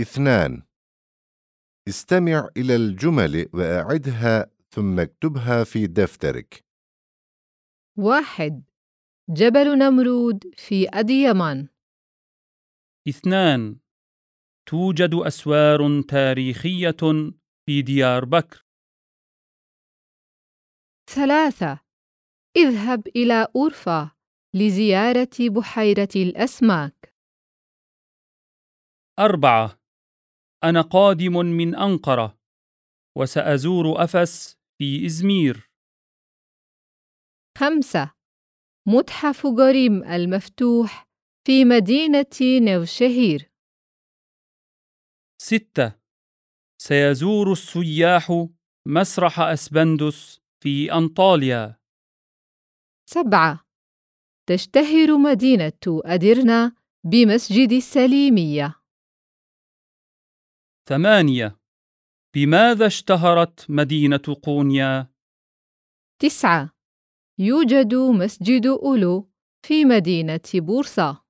اثنان. استمع إلى الجمل وأعدها ثم اكتبها في دفترك. واحد. جبل نمرود في أديمان اثنان. توجد أسوار تاريخية في ديار بكر. ثلاثة. اذهب إلى أورفا لزيارة بحيرة الأسماك. أربعة. أنا قادم من أنقرة وسأزور أفس في إزمير. خمسة. متحف غريم المفتوح في مدينة نوشهير. ستة. سيزور السياح مسرح أسبندس في أنطاليا. سبعة. تشتهر مدينة أديرنا بمسجد السليمية. ثمانية. بماذا اشتهرت مدينة قونيا؟ تسعة. يوجد مسجد أولو في مدينة بورصة.